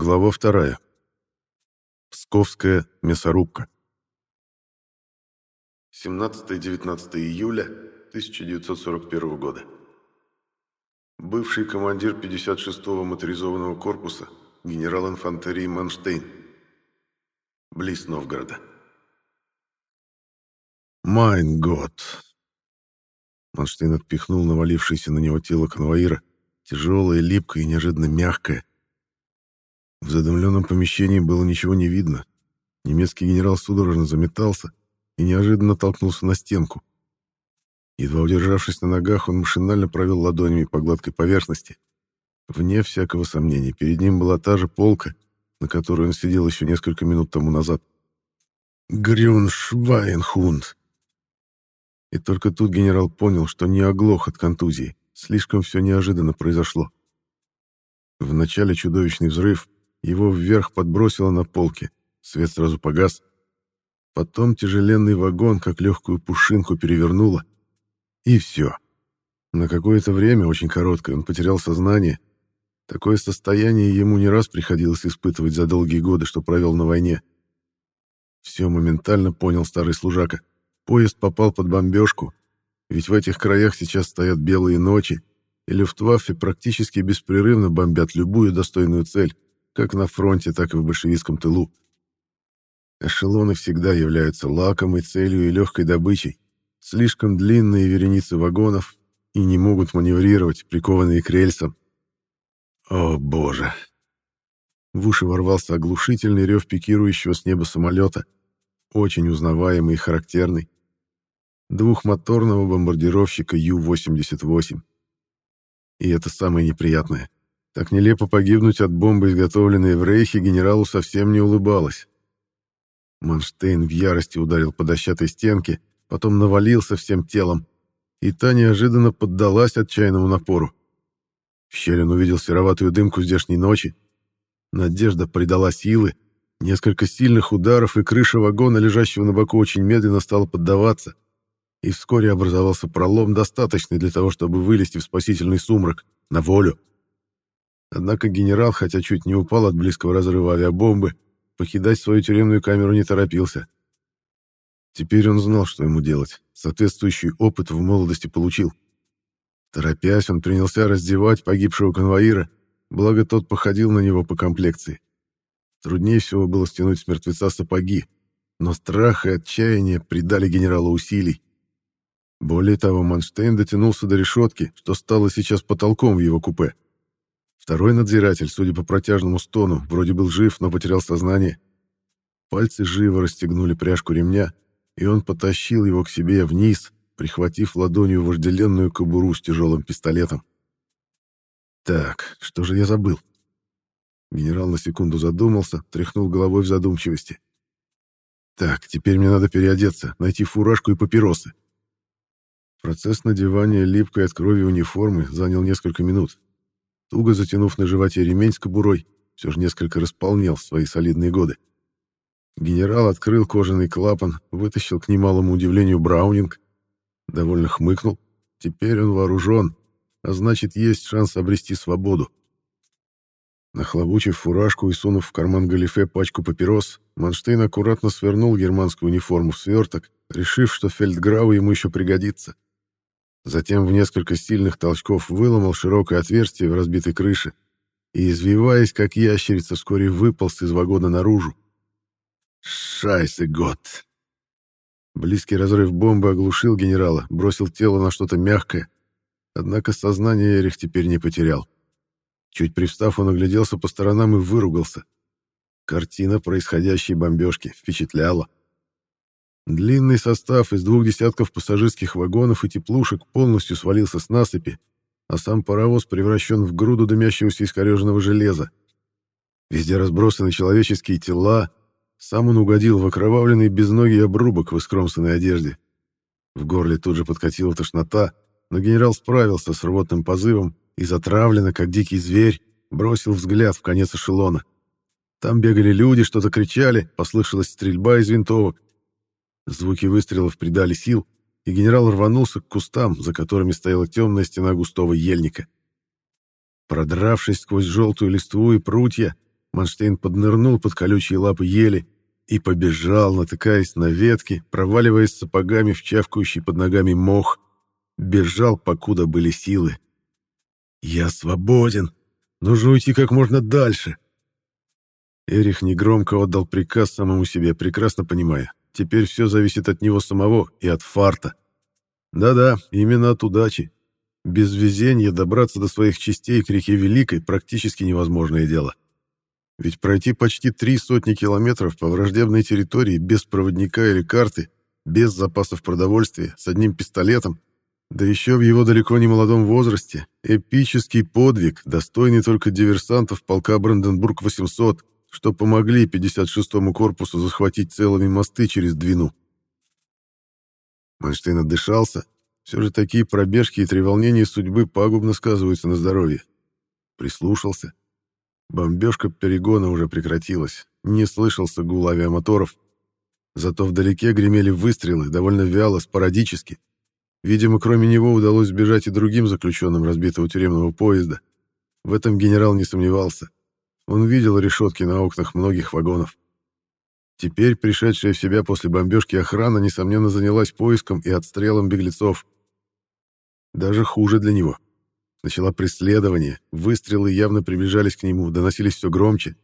Глава вторая. Псковская мясорубка. 17-19 июля 1941 года. Бывший командир 56-го моторизованного корпуса, генерал инфантерии Манштейн. Близ Новгорода. «Майн год!» Манштейн отпихнул навалившееся на него тело конвоира, тяжелое, липкое и неожиданно мягкое. В задымленном помещении было ничего не видно. Немецкий генерал судорожно заметался и неожиданно толкнулся на стенку. Едва удержавшись на ногах, он машинально провел ладонями по гладкой поверхности. Вне всякого сомнения, перед ним была та же полка, на которой он сидел еще несколько минут тому назад. «Грюншвайнхунд!» И только тут генерал понял, что не оглох от контузии. Слишком все неожиданно произошло. Вначале чудовищный взрыв, его вверх подбросило на полке. Свет сразу погас. Потом тяжеленный вагон, как легкую пушинку, перевернуло. И все. На какое-то время, очень короткое, он потерял сознание. Такое состояние ему не раз приходилось испытывать за долгие годы, что провел на войне. Все моментально понял старый служака. Поезд попал под бомбежку, ведь в этих краях сейчас стоят белые ночи, и Люфтваффе практически беспрерывно бомбят любую достойную цель, как на фронте, так и в большевистском тылу. Эшелоны всегда являются лакомой целью и легкой добычей. Слишком длинные вереницы вагонов и не могут маневрировать, прикованные к рельсам. О, боже! В уши ворвался оглушительный рев пикирующего с неба самолета, очень узнаваемый и характерный. Двухмоторного бомбардировщика Ю-88. И это самое неприятное. Так нелепо погибнуть от бомбы, изготовленной в Рейхе, генералу совсем не улыбалось. Манштейн в ярости ударил по дощатой стенке, потом навалился всем телом, и та неожиданно поддалась отчаянному напору. Он увидел сероватую дымку здешней ночи. Надежда придала силы, несколько сильных ударов, и крыша вагона, лежащего на боку, очень медленно стала поддаваться, и вскоре образовался пролом, достаточный для того, чтобы вылезти в спасительный сумрак, на волю. Однако генерал, хотя чуть не упал от близкого разрыва авиабомбы, покидать свою тюремную камеру не торопился. Теперь он знал, что ему делать. Соответствующий опыт в молодости получил. Торопясь, он принялся раздевать погибшего конвоира, благо тот походил на него по комплекции. Труднее всего было стянуть с мертвеца сапоги, но страх и отчаяние придали генералу усилий. Более того, Манштейн дотянулся до решетки, что стало сейчас потолком в его купе. Второй надзиратель, судя по протяжному стону, вроде был жив, но потерял сознание. Пальцы живо расстегнули пряжку ремня, и он потащил его к себе вниз, прихватив ладонью вожделенную кобуру с тяжелым пистолетом. «Так, что же я забыл?» Генерал на секунду задумался, тряхнул головой в задумчивости. «Так, теперь мне надо переодеться, найти фуражку и папиросы». Процесс надевания липкой от крови униформы занял несколько минут, туго затянув на животе ремень с кобурой, все же несколько располнел в свои солидные годы. Генерал открыл кожаный клапан, вытащил к немалому удивлению браунинг, довольно хмыкнул. Теперь он вооружен, а значит, есть шанс обрести свободу. Нахлобучив фуражку и сунув в карман галифе пачку папирос, Манштейн аккуратно свернул германскую униформу в сверток, решив, что фельдграу ему еще пригодится. Затем в несколько сильных толчков выломал широкое отверстие в разбитой крыше и, извиваясь, как ящерица, вскоре выполз из вагона наружу. Шайсы год! Близкий разрыв бомбы оглушил генерала, бросил тело на что-то мягкое. Однако сознание Эрих теперь не потерял. Чуть привстав, он огляделся по сторонам и выругался. Картина происходящей бомбежки впечатляла. Длинный состав из двух десятков пассажирских вагонов и теплушек полностью свалился с насыпи, а сам паровоз превращен в груду дымящегося искореженного железа. Везде разбросаны человеческие тела, сам он угодил в окровавленный безногий обрубок в искромсанной одежде. В горле тут же подкатила тошнота, но генерал справился с рвотным позывом и затравленно, как дикий зверь, бросил взгляд в конец эшелона. Там бегали люди, что-то кричали, послышалась стрельба из винтовок. Звуки выстрелов придали сил, и генерал рванулся к кустам, за которыми стояла темная стена густого ельника. Продравшись сквозь желтую листву и прутья, Манштейн поднырнул под колючие лапы ели и побежал, натыкаясь на ветки, проваливаясь сапогами в чавкающий под ногами мох. Бежал, покуда были силы. «Я свободен! Нужно уйти как можно дальше!» Эрих негромко отдал приказ самому себе, прекрасно понимая. Теперь все зависит от него самого и от фарта. Да-да, именно от удачи. Без везения добраться до своих частей к реке Великой практически невозможное дело. Ведь пройти почти три сотни километров по враждебной территории без проводника или карты, без запасов продовольствия, с одним пистолетом, да еще в его далеко не молодом возрасте, эпический подвиг, достойный только диверсантов полка Бранденбург-800, что помогли 56-му корпусу захватить целыми мосты через Двину. Манштейн отдышался. Все же такие пробежки и треволнения судьбы пагубно сказываются на здоровье. Прислушался. Бомбежка перегона уже прекратилась. Не слышался гул авиамоторов. Зато вдалеке гремели выстрелы, довольно вяло, спорадически. Видимо, кроме него удалось сбежать и другим заключенным разбитого тюремного поезда. В этом генерал не сомневался. Он видел решетки на окнах многих вагонов. Теперь пришедшая в себя после бомбежки охрана, несомненно, занялась поиском и отстрелом беглецов. Даже хуже для него. Начала преследование, выстрелы явно приближались к нему, доносились все громче.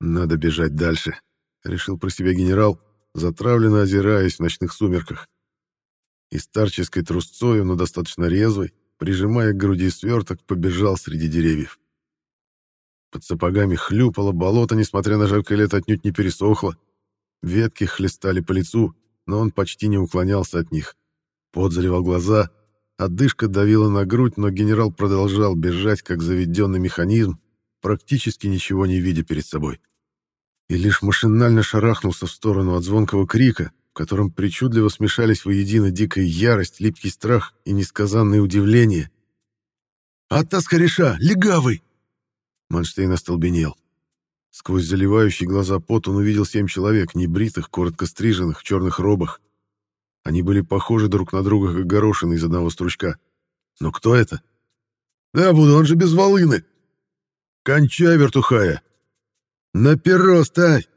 «Надо бежать дальше», — решил про себя генерал, затравленно озираясь в ночных сумерках. И старческой трусцою, но достаточно резвой, прижимая к груди сверток, побежал среди деревьев. Под сапогами хлюпало болото, несмотря на жаркое лето, отнюдь не пересохло. Ветки хлестали по лицу, но он почти не уклонялся от них. Пот заливал глаза, отдышка давила на грудь, но генерал продолжал бежать, как заведенный механизм, практически ничего не видя перед собой. И лишь машинально шарахнулся в сторону от звонкого крика, в котором причудливо смешались воедино дикая ярость, липкий страх и несказанное удивление. «Атас Хариша! Легавый!» Манштейн остолбенел. Сквозь заливающие глаза пот он увидел семь человек, небритых, коротко стриженных, в черных робах. Они были похожи друг на друга, как горошины из одного стручка. Но кто это? Да, буду, он же без волыны. Кончай, вертухая! На перо ставь!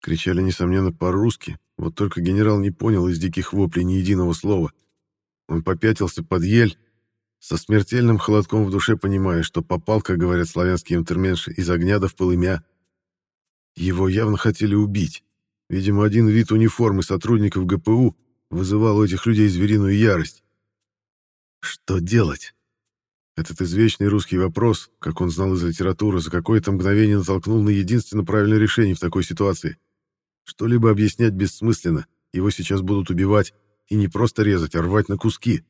Кричали, несомненно, по-русски, вот только генерал не понял из диких воплей ни единого слова. Он попятился под ель, со смертельным холодком в душе понимая, что попал, как говорят славянские интерменши, из огня до в полымя. Его явно хотели убить. Видимо, один вид униформы сотрудников ГПУ вызывал у этих людей звериную ярость. Что делать? Этот извечный русский вопрос, как он знал из литературы, за какое-то мгновение натолкнул на единственно правильное решение в такой ситуации. Что-либо объяснять бессмысленно, его сейчас будут убивать, и не просто резать, а рвать на куски.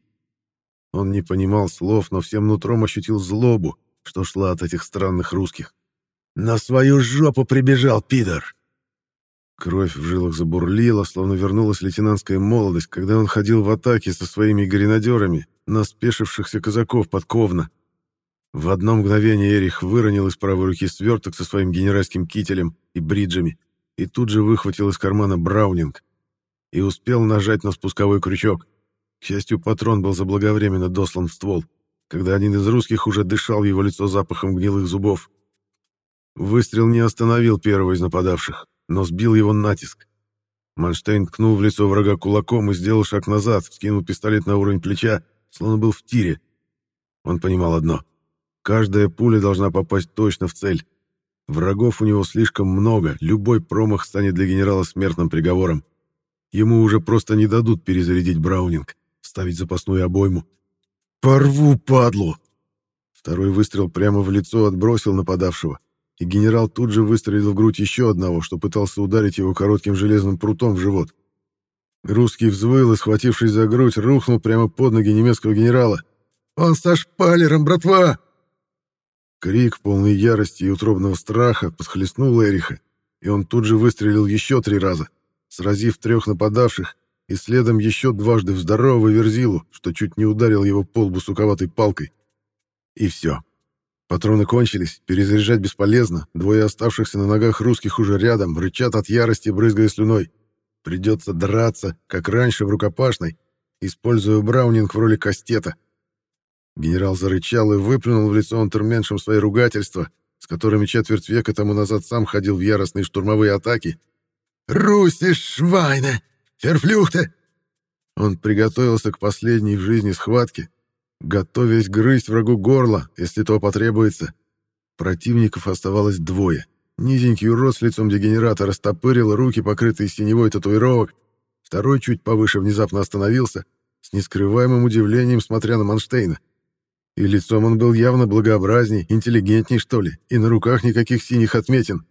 Он не понимал слов, но всем нутром ощутил злобу, что шла от этих странных русских. «На свою жопу прибежал, пидор!» Кровь в жилах забурлила, словно вернулась лейтенантская молодость, когда он ходил в атаке со своими гренадерами на спешившихся казаков под Ковна. В одно мгновение Эрих выронил из правой руки сверток со своим генеральским кителем и бриджами и тут же выхватил из кармана браунинг и успел нажать на спусковой крючок. К счастью, патрон был заблаговременно дослан в ствол, когда один из русских уже дышал в его лицо запахом гнилых зубов. Выстрел не остановил первого из нападавших, но сбил его натиск. Манштейн ткнул в лицо врага кулаком и сделал шаг назад, вскинул пистолет на уровень плеча, словно был в тире. Он понимал одно. Каждая пуля должна попасть точно в цель. Врагов у него слишком много, любой промах станет для генерала смертным приговором. Ему уже просто не дадут перезарядить Браунинг ставить запасную обойму. «Порву, падлу!» Второй выстрел прямо в лицо отбросил нападавшего, и генерал тут же выстрелил в грудь еще одного, что пытался ударить его коротким железным прутом в живот. Русский взвыл и, схватившись за грудь, рухнул прямо под ноги немецкого генерала. «Он со шпалером, братва!» Крик, полный ярости и утробного страха, подхлестнул Эриха, и он тут же выстрелил еще три раза, сразив трех нападавших и следом еще дважды в здорового верзилу, что чуть не ударил его по лбу суковатой палкой. И все. Патроны кончились, перезаряжать бесполезно, двое оставшихся на ногах русских уже рядом, рычат от ярости, брызгая слюной. Придется драться, как раньше в рукопашной, используя браунинг в роли кастета. Генерал зарычал и выплюнул в лицо унтерменшем свои ругательства, с которыми четверть века тому назад сам ходил в яростные штурмовые атаки. «Руси Швайне! Ферфлюхте!» Он приготовился к последней в жизни схватке, готовясь грызть врагу горло, если то потребуется. Противников оставалось двое. Низенький урод с лицом дегенерата растопырил руки, покрытые синевой татуировок. Второй чуть повыше внезапно остановился, с нескрываемым удивлением смотря на Манштейна. И лицом он был явно благообразней, интеллигентней, что ли, и на руках никаких синих отметин.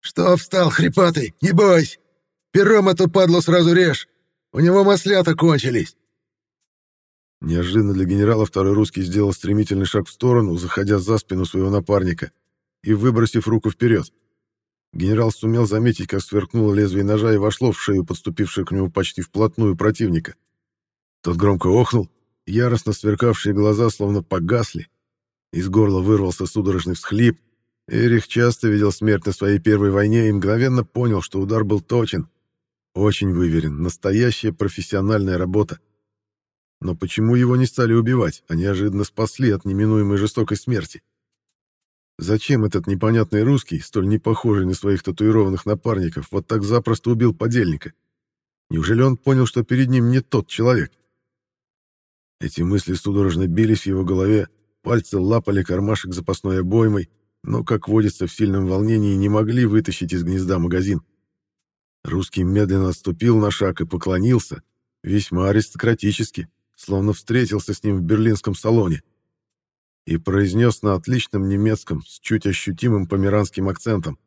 «Что встал, хрипатый? Не бойся! Пером эту падлу сразу режь! У него маслята кончились!» Неожиданно для генерала второй русский сделал стремительный шаг в сторону, заходя за спину своего напарника и выбросив руку вперед. Генерал сумел заметить, как сверкнуло лезвие ножа и вошло в шею подступившего к нему почти вплотную противника. Тот громко охнул, яростно сверкавшие глаза словно погасли. Из горла вырвался судорожный всхлип. Эрих часто видел смерть на своей первой войне и мгновенно понял, что удар был точен. Очень выверен, настоящая профессиональная работа. Но почему его не стали убивать, а неожиданно спасли от неминуемой жестокой смерти? Зачем этот непонятный русский, столь не похожий на своих татуированных напарников, вот так запросто убил подельника? Неужели он понял, что перед ним не тот человек? Эти мысли судорожно бились в его голове, пальцы лапали кармашек запасной обоймой, но, как водится в сильном волнении, не могли вытащить из гнезда магазин. Русский медленно отступил на шаг и поклонился, весьма аристократически, словно встретился с ним в берлинском салоне, и произнес на отличном немецком с чуть ощутимым померанским акцентом.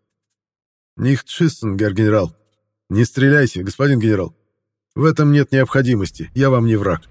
«Нихт шиссен, генерал! Не стреляйте, господин генерал! В этом нет необходимости, я вам не враг!»